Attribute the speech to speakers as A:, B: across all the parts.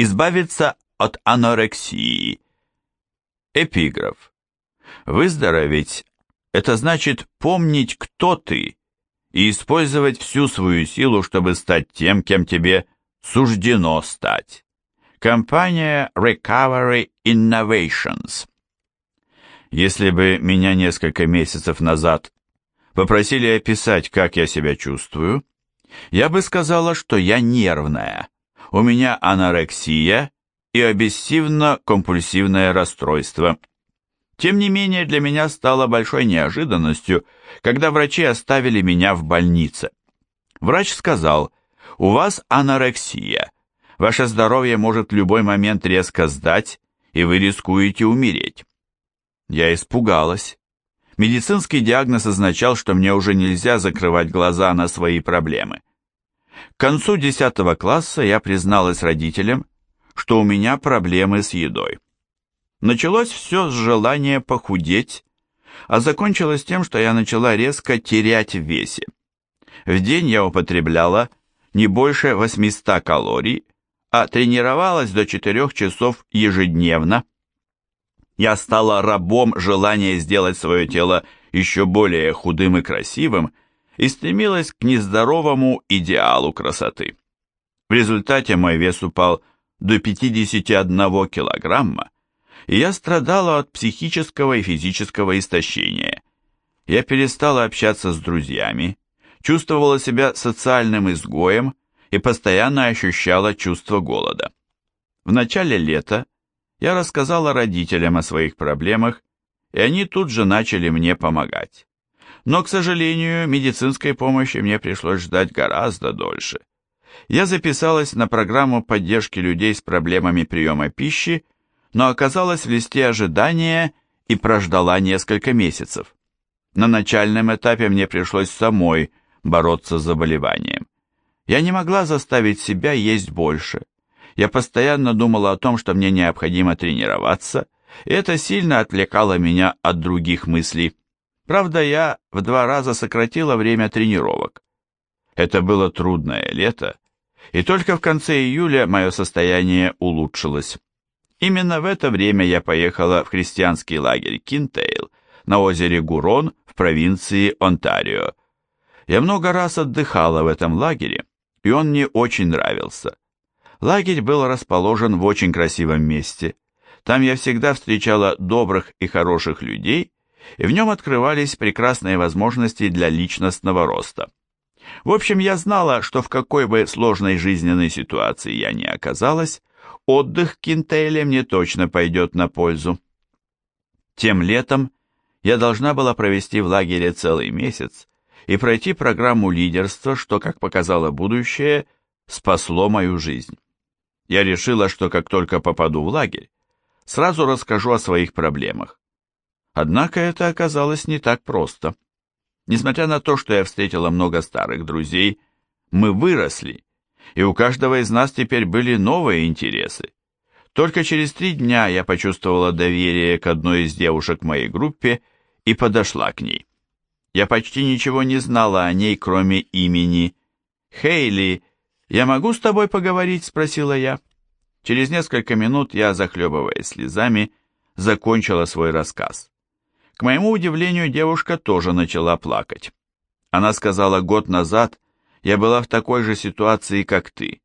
A: Избавиться от анорексии. Эпиграф. Выздороветь – это значит помнить, кто ты, и использовать всю свою силу, чтобы стать тем, кем тебе суждено стать. Компания Recovery Innovations. Если бы меня несколько месяцев назад попросили описать, как я себя чувствую, я бы сказала, что я нервная. У меня анорексия и обессивно-компульсивное расстройство. Тем не менее, для меня стало большой неожиданностью, когда врачи оставили меня в больнице. Врач сказал, у вас анорексия, ваше здоровье может в любой момент резко сдать, и вы рискуете умереть. Я испугалась. Медицинский диагноз означал, что мне уже нельзя закрывать глаза на свои проблемы. К концу 10 класса я призналась родителям, что у меня проблемы с едой. Началось все с желания похудеть, а закончилось тем, что я начала резко терять в весе. В день я употребляла не больше 800 калорий, а тренировалась до 4 часов ежедневно. Я стала рабом желания сделать свое тело еще более худым и красивым и стремилась к нездоровому идеалу красоты. В результате мой вес упал до 51 килограмма, и я страдала от психического и физического истощения. Я перестала общаться с друзьями, чувствовала себя социальным изгоем и постоянно ощущала чувство голода. В начале лета я рассказала родителям о своих проблемах, и они тут же начали мне помогать. Но, к сожалению, медицинской помощи мне пришлось ждать гораздо дольше. Я записалась на программу поддержки людей с проблемами приема пищи, но оказалась в листе ожидания и прождала несколько месяцев. На начальном этапе мне пришлось самой бороться с заболеванием. Я не могла заставить себя есть больше. Я постоянно думала о том, что мне необходимо тренироваться, и это сильно отвлекало меня от других мыслей. Правда, я в два раза сократила время тренировок. Это было трудное лето, и только в конце июля мое состояние улучшилось. Именно в это время я поехала в христианский лагерь Кинтейл на озере Гурон в провинции Онтарио. Я много раз отдыхала в этом лагере, и он мне очень нравился. Лагерь был расположен в очень красивом месте. Там я всегда встречала добрых и хороших людей, и в нем открывались прекрасные возможности для личностного роста. В общем, я знала, что в какой бы сложной жизненной ситуации я ни оказалась, отдых Кинтейле мне точно пойдет на пользу. Тем летом я должна была провести в лагере целый месяц, и пройти программу лидерства, что, как показало будущее, спасло мою жизнь. Я решила, что как только попаду в лагерь, сразу расскажу о своих проблемах. Однако это оказалось не так просто. Несмотря на то, что я встретила много старых друзей, мы выросли, и у каждого из нас теперь были новые интересы. Только через три дня я почувствовала доверие к одной из девушек в моей группе и подошла к ней. Я почти ничего не знала о ней, кроме имени. «Хейли, я могу с тобой поговорить?» – спросила я. Через несколько минут я, захлебываясь слезами, закончила свой рассказ. К моему удивлению, девушка тоже начала плакать. Она сказала, год назад я была в такой же ситуации, как ты.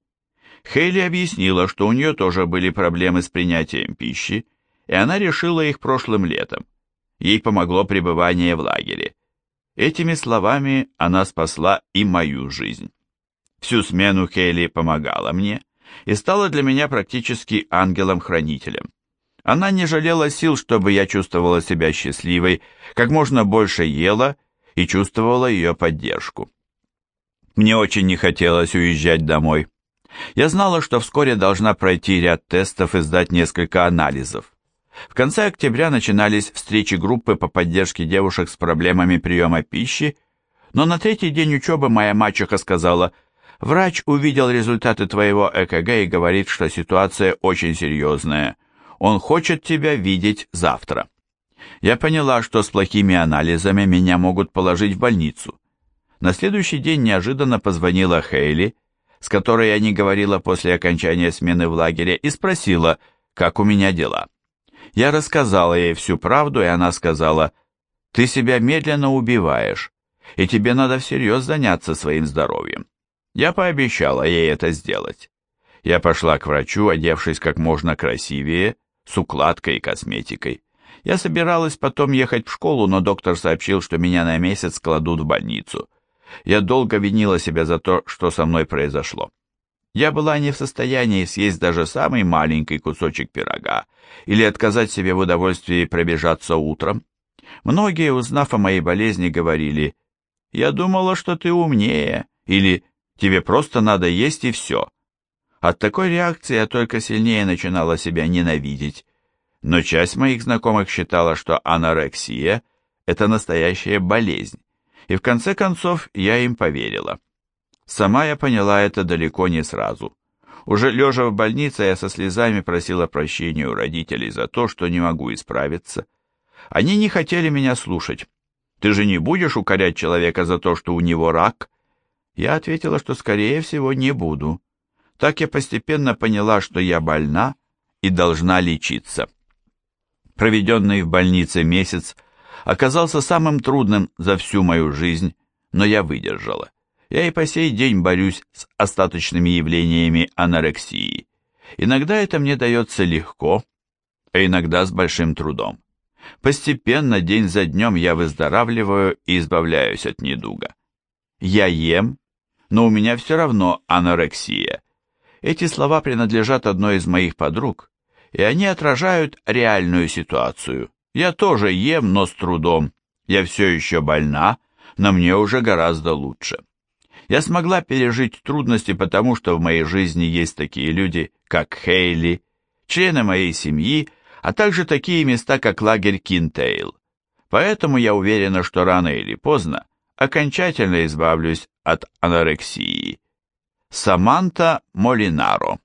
A: Хейли объяснила, что у нее тоже были проблемы с принятием пищи, и она решила их прошлым летом. Ей помогло пребывание в лагере. Этими словами она спасла и мою жизнь. Всю смену Хейли помогала мне и стала для меня практически ангелом-хранителем. Она не жалела сил, чтобы я чувствовала себя счастливой, как можно больше ела и чувствовала ее поддержку. Мне очень не хотелось уезжать домой. Я знала, что вскоре должна пройти ряд тестов и сдать несколько анализов. В конце октября начинались встречи группы по поддержке девушек с проблемами приема пищи, но на третий день учебы моя мачеха сказала, «Врач увидел результаты твоего ЭКГ и говорит, что ситуация очень серьезная. Он хочет тебя видеть завтра». Я поняла, что с плохими анализами меня могут положить в больницу. На следующий день неожиданно позвонила Хейли, с которой я не говорила после окончания смены в лагере, и спросила, как у меня дела. Я рассказала ей всю правду, и она сказала, «Ты себя медленно убиваешь, и тебе надо всерьез заняться своим здоровьем». Я пообещала ей это сделать. Я пошла к врачу, одевшись как можно красивее, с укладкой и косметикой. Я собиралась потом ехать в школу, но доктор сообщил, что меня на месяц кладут в больницу. Я долго винила себя за то, что со мной произошло. Я была не в состоянии съесть даже самый маленький кусочек пирога или отказать себе в удовольствии пробежаться утром. Многие, узнав о моей болезни, говорили, «Я думала, что ты умнее» или «Тебе просто надо есть и все». От такой реакции я только сильнее начинала себя ненавидеть, но часть моих знакомых считала, что анорексия – это настоящая болезнь, и в конце концов я им поверила. Сама я поняла это далеко не сразу. Уже лежа в больнице, я со слезами просила прощения у родителей за то, что не могу исправиться. Они не хотели меня слушать. «Ты же не будешь укорять человека за то, что у него рак?» Я ответила, что, скорее всего, не буду. Так я постепенно поняла, что я больна и должна лечиться. Проведенный в больнице месяц оказался самым трудным за всю мою жизнь, но я выдержала. Я и по сей день борюсь с остаточными явлениями анорексии. Иногда это мне дается легко, а иногда с большим трудом. Постепенно, день за днем, я выздоравливаю и избавляюсь от недуга. Я ем, но у меня все равно анорексия. Эти слова принадлежат одной из моих подруг, и они отражают реальную ситуацию. Я тоже ем, но с трудом. Я все еще больна, но мне уже гораздо лучше. Я смогла пережить трудности, потому что в моей жизни есть такие люди, как Хейли, члены моей семьи, а также такие места, как лагерь Кинтейл. Поэтому я уверена, что рано или поздно окончательно избавлюсь от анорексии. Саманта Молинаро